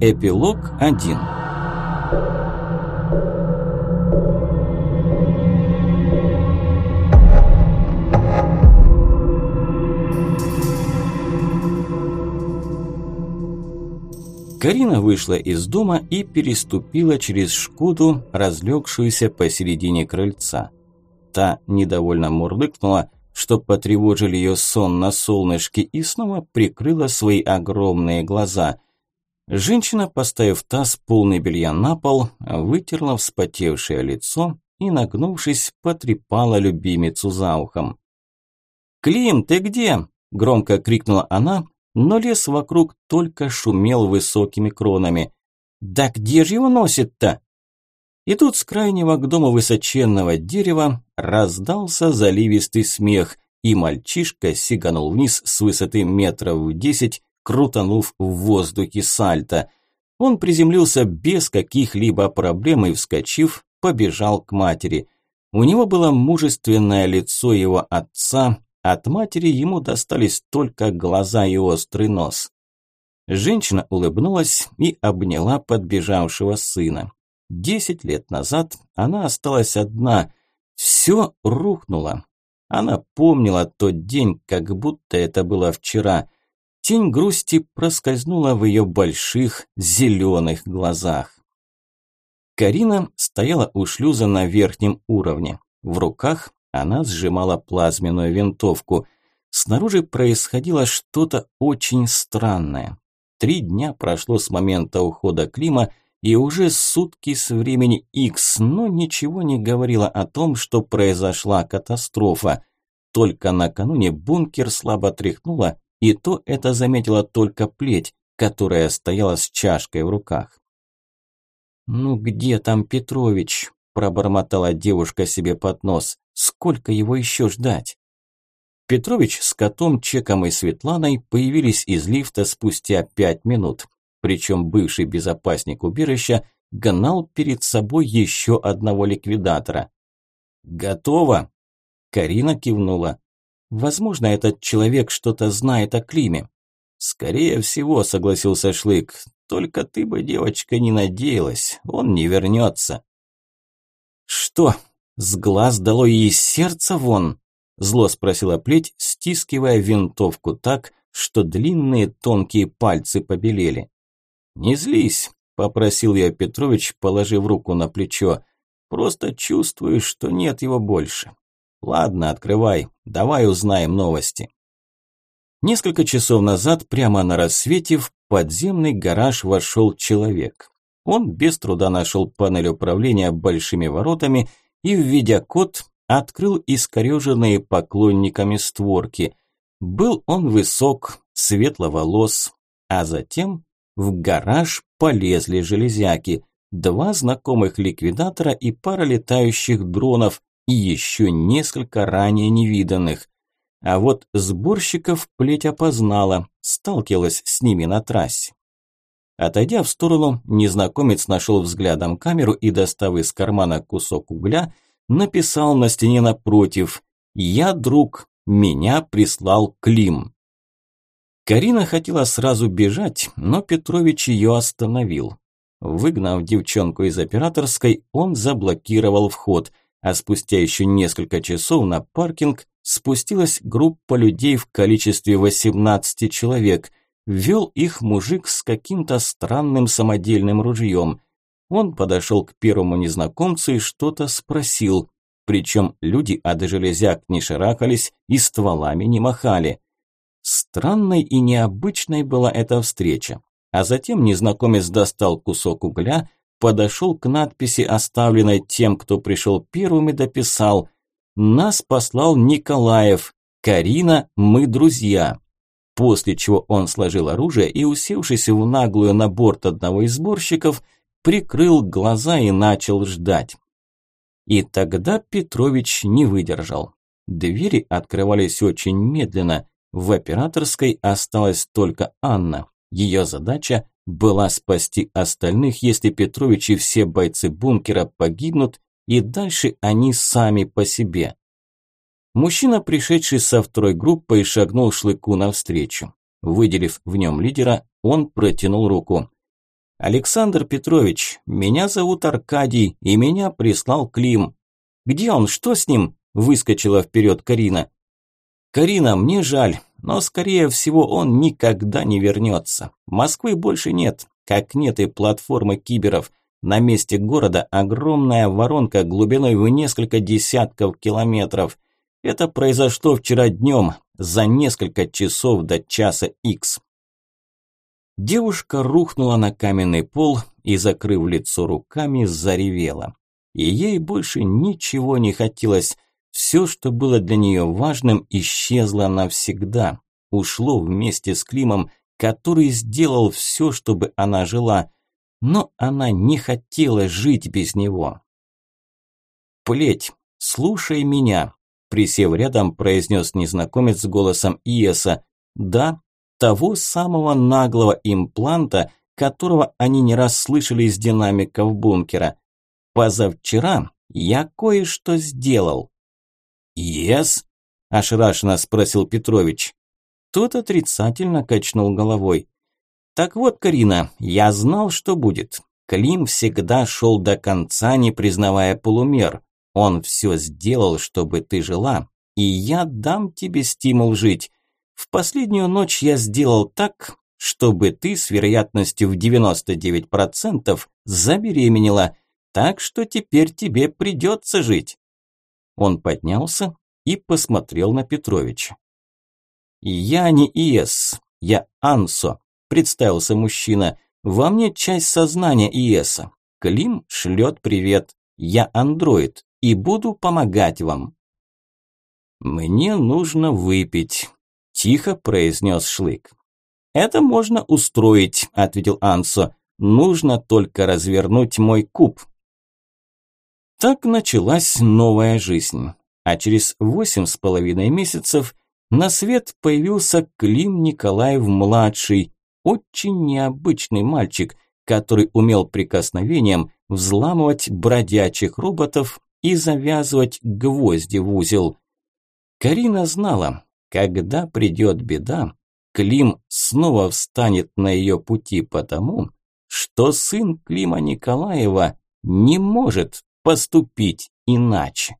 Эпилог 1 Карина вышла из дома и переступила через Шкоду, разлегшуюся посередине крыльца. Та недовольно мурлыкнула, что потревожили ее сон на солнышке, и снова прикрыла свои огромные глаза. Женщина, поставив таз полный белья на пол, вытерла вспотевшее лицо и, нагнувшись, потрепала любимицу за ухом. «Клим, ты где?» – громко крикнула она, но лес вокруг только шумел высокими кронами. «Да где же его носит-то?» И тут с крайнего к дому высоченного дерева раздался заливистый смех, и мальчишка сиганул вниз с высоты метров десять, крутанув в воздухе сальто. Он приземлился без каких-либо проблем и, вскочив, побежал к матери. У него было мужественное лицо его отца, от матери ему достались только глаза и острый нос. Женщина улыбнулась и обняла подбежавшего сына. Десять лет назад она осталась одна. Все рухнуло. Она помнила тот день, как будто это было вчера. Тень грусти проскользнула в ее больших зеленых глазах. Карина стояла у шлюза на верхнем уровне. В руках она сжимала плазменную винтовку. Снаружи происходило что-то очень странное. Три дня прошло с момента ухода Клима, и уже сутки с времени X, но ничего не говорило о том, что произошла катастрофа. Только накануне бункер слабо тряхнуло, и то это заметила только плеть, которая стояла с чашкой в руках. «Ну где там Петрович?» – пробормотала девушка себе под нос. «Сколько его еще ждать?» Петрович с котом, Чеком и Светланой появились из лифта спустя пять минут. Причем бывший безопасник убежища гнал перед собой еще одного ликвидатора. «Готово?» Карина кивнула. «Возможно, этот человек что-то знает о Климе». «Скорее всего», – согласился Шлык. «Только ты бы, девочка, не надеялась. Он не вернется». «Что, с глаз дало и из сердца вон?» – зло спросила плеть, стискивая винтовку так, что длинные тонкие пальцы побелели. «Не злись», – попросил я Петрович, положив руку на плечо. «Просто чувствую, что нет его больше. Ладно, открывай, давай узнаем новости». Несколько часов назад, прямо на рассвете, в подземный гараж вошел человек. Он без труда нашел панель управления большими воротами и, введя код, открыл искореженные поклонниками створки. Был он высок, светловолос, а затем в гараж полезли железяки. Два знакомых ликвидатора и пара летающих дронов, и еще несколько ранее невиданных. А вот сборщиков плеть опознала, сталкивалась с ними на трассе. Отойдя в сторону, незнакомец нашел взглядом камеру и, достав из кармана кусок угля, написал на стене напротив «Я друг, меня прислал Клим». Карина хотела сразу бежать, но Петрович ее остановил. Выгнав девчонку из операторской, он заблокировал вход, а спустя еще несколько часов на паркинг спустилась группа людей в количестве 18 человек. Вел их мужик с каким-то странным самодельным ружьем. Он подошел к первому незнакомцу и что-то спросил. Причем люди от железяк не шарахались и стволами не махали. Странной и необычной была эта встреча. А затем незнакомец достал кусок угля, подошел к надписи, оставленной тем, кто пришел первым и дописал «Нас послал Николаев. Карина, мы друзья». После чего он сложил оружие и, усевшись в наглую на борт одного из сборщиков, прикрыл глаза и начал ждать. И тогда Петрович не выдержал. Двери открывались очень медленно, в операторской осталась только Анна. Ее задача была спасти остальных, если Петрович и все бойцы бункера погибнут, и дальше они сами по себе. Мужчина, пришедший со второй группой, шагнул Шлыку навстречу. Выделив в нем лидера, он протянул руку. «Александр Петрович, меня зовут Аркадий, и меня прислал Клим». «Где он? Что с ним?» – выскочила вперед Карина. «Карина, мне жаль, но, скорее всего, он никогда не вернется. Москвы больше нет, как нет и платформы киберов. На месте города огромная воронка глубиной в несколько десятков километров. Это произошло вчера днем, за несколько часов до часа X. Девушка рухнула на каменный пол и, закрыв лицо руками, заревела. И ей больше ничего не хотелось. Все, что было для нее важным, исчезло навсегда. Ушло вместе с Климом, который сделал все, чтобы она жила. Но она не хотела жить без него. «Плеть, слушай меня», Присев рядом, произнес незнакомец голосом Иеса. «Да, того самого наглого импланта, которого они не раз слышали из динамиков бункера. Позавчера я кое-что сделал». «Ес?» – ошарашенно спросил Петрович. Тот отрицательно качнул головой. «Так вот, Карина, я знал, что будет. Клим всегда шел до конца, не признавая полумер. Он все сделал, чтобы ты жила, и я дам тебе стимул жить. В последнюю ночь я сделал так, чтобы ты с вероятностью в 99% забеременела, так что теперь тебе придется жить. Он поднялся и посмотрел на Петровича. «Я не ИС, я Ансо», – представился мужчина. «Во мне часть сознания ИСа. Клим шлет привет. Я андроид и буду помогать вам». «Мне нужно выпить», – тихо произнес Шлык. «Это можно устроить», – ответил Ансо. «Нужно только развернуть мой куб». Так началась новая жизнь. А через восемь с половиной месяцев на свет появился Клим Николаев-младший, очень необычный мальчик, который умел прикосновением взламывать бродячих роботов и завязывать гвозди в узел. Карина знала, когда придет беда, Клим снова встанет на ее пути потому, что сын Клима Николаева не может поступить иначе.